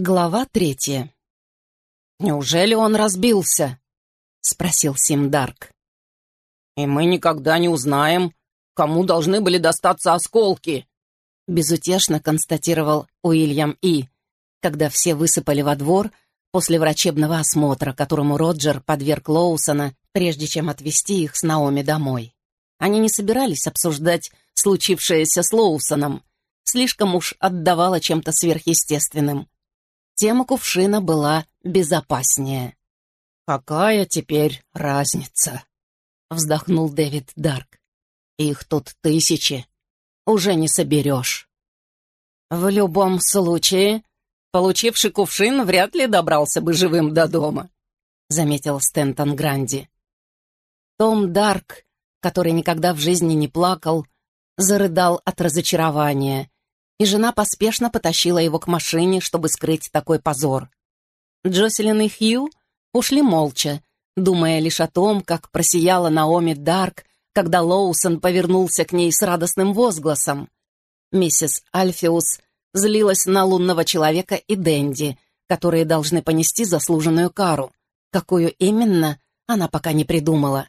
Глава третья. «Неужели он разбился?» — спросил Симдарк. «И мы никогда не узнаем, кому должны были достаться осколки», — безутешно констатировал Уильям И., когда все высыпали во двор после врачебного осмотра, которому Роджер подверг Лоусона, прежде чем отвезти их с Наоми домой. Они не собирались обсуждать случившееся с Лоусоном, слишком уж отдавало чем-то сверхъестественным. Тема кувшина была безопаснее. «Какая теперь разница?» — вздохнул Дэвид Дарк. «Их тут тысячи. Уже не соберешь». «В любом случае, получивший кувшин вряд ли добрался бы живым до дома», — заметил Стентон Гранди. Том Дарк, который никогда в жизни не плакал, зарыдал от разочарования и жена поспешно потащила его к машине, чтобы скрыть такой позор. Джоселин и Хью ушли молча, думая лишь о том, как просияла Наоми Дарк, когда Лоусон повернулся к ней с радостным возгласом. Миссис Альфиус злилась на лунного человека и Дэнди, которые должны понести заслуженную кару. Какую именно, она пока не придумала.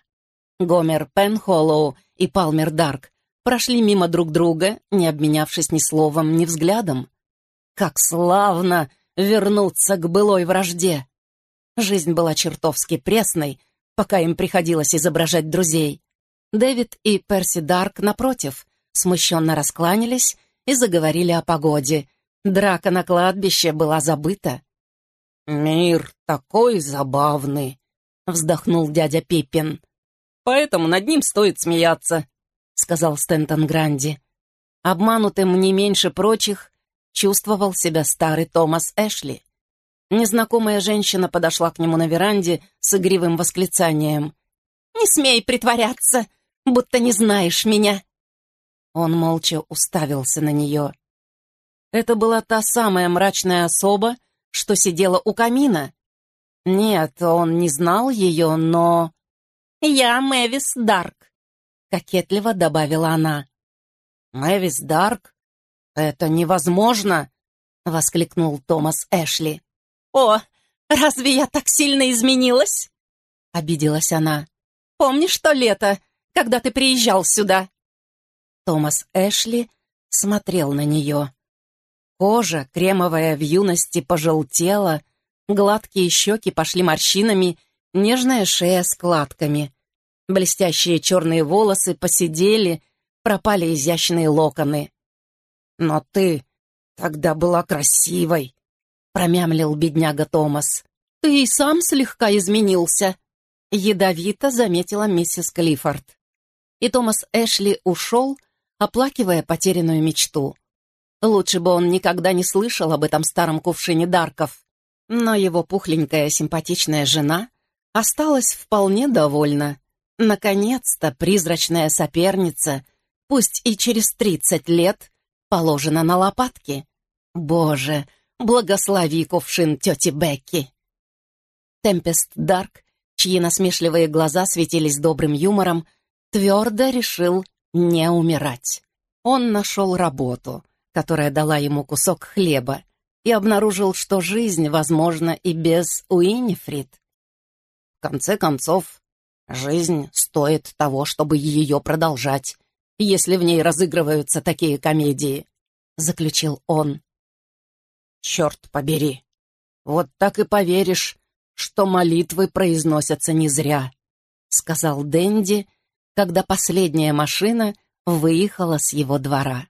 Гомер Пенхоллоу и Палмер Дарк прошли мимо друг друга, не обменявшись ни словом, ни взглядом. Как славно вернуться к былой вражде! Жизнь была чертовски пресной, пока им приходилось изображать друзей. Дэвид и Перси Дарк, напротив, смущенно раскланялись и заговорили о погоде. Драка на кладбище была забыта. «Мир такой забавный!» — вздохнул дядя Пиппин. «Поэтому над ним стоит смеяться сказал Стентон Гранди. Обманутым не меньше прочих чувствовал себя старый Томас Эшли. Незнакомая женщина подошла к нему на веранде с игривым восклицанием. «Не смей притворяться, будто не знаешь меня!» Он молча уставился на нее. Это была та самая мрачная особа, что сидела у камина. Нет, он не знал ее, но... «Я Мэвис Дарк», — кокетливо добавила она. «Мэвис Дарк? Это невозможно!» — воскликнул Томас Эшли. «О, разве я так сильно изменилась?» — обиделась она. «Помнишь то лето, когда ты приезжал сюда?» Томас Эшли смотрел на нее. Кожа, кремовая в юности, пожелтела, гладкие щеки пошли морщинами, нежная шея складками. Блестящие черные волосы посидели, пропали изящные локоны. «Но ты тогда была красивой», — промямлил бедняга Томас. «Ты и сам слегка изменился», — ядовито заметила миссис Клиффорд. И Томас Эшли ушел, оплакивая потерянную мечту. Лучше бы он никогда не слышал об этом старом кувшине Дарков. Но его пухленькая симпатичная жена осталась вполне довольна. Наконец-то призрачная соперница, пусть и через тридцать лет, положена на лопатки. Боже, благослови кувшин тети Бекки. Темпест Дарк, чьи насмешливые глаза светились добрым юмором, твердо решил не умирать. Он нашел работу, которая дала ему кусок хлеба, и обнаружил, что жизнь возможна и без Уинифрид. В конце концов, Жизнь стоит того, чтобы ее продолжать, если в ней разыгрываются такие комедии», — заключил он. «Черт побери! Вот так и поверишь, что молитвы произносятся не зря», — сказал Дэнди, когда последняя машина выехала с его двора.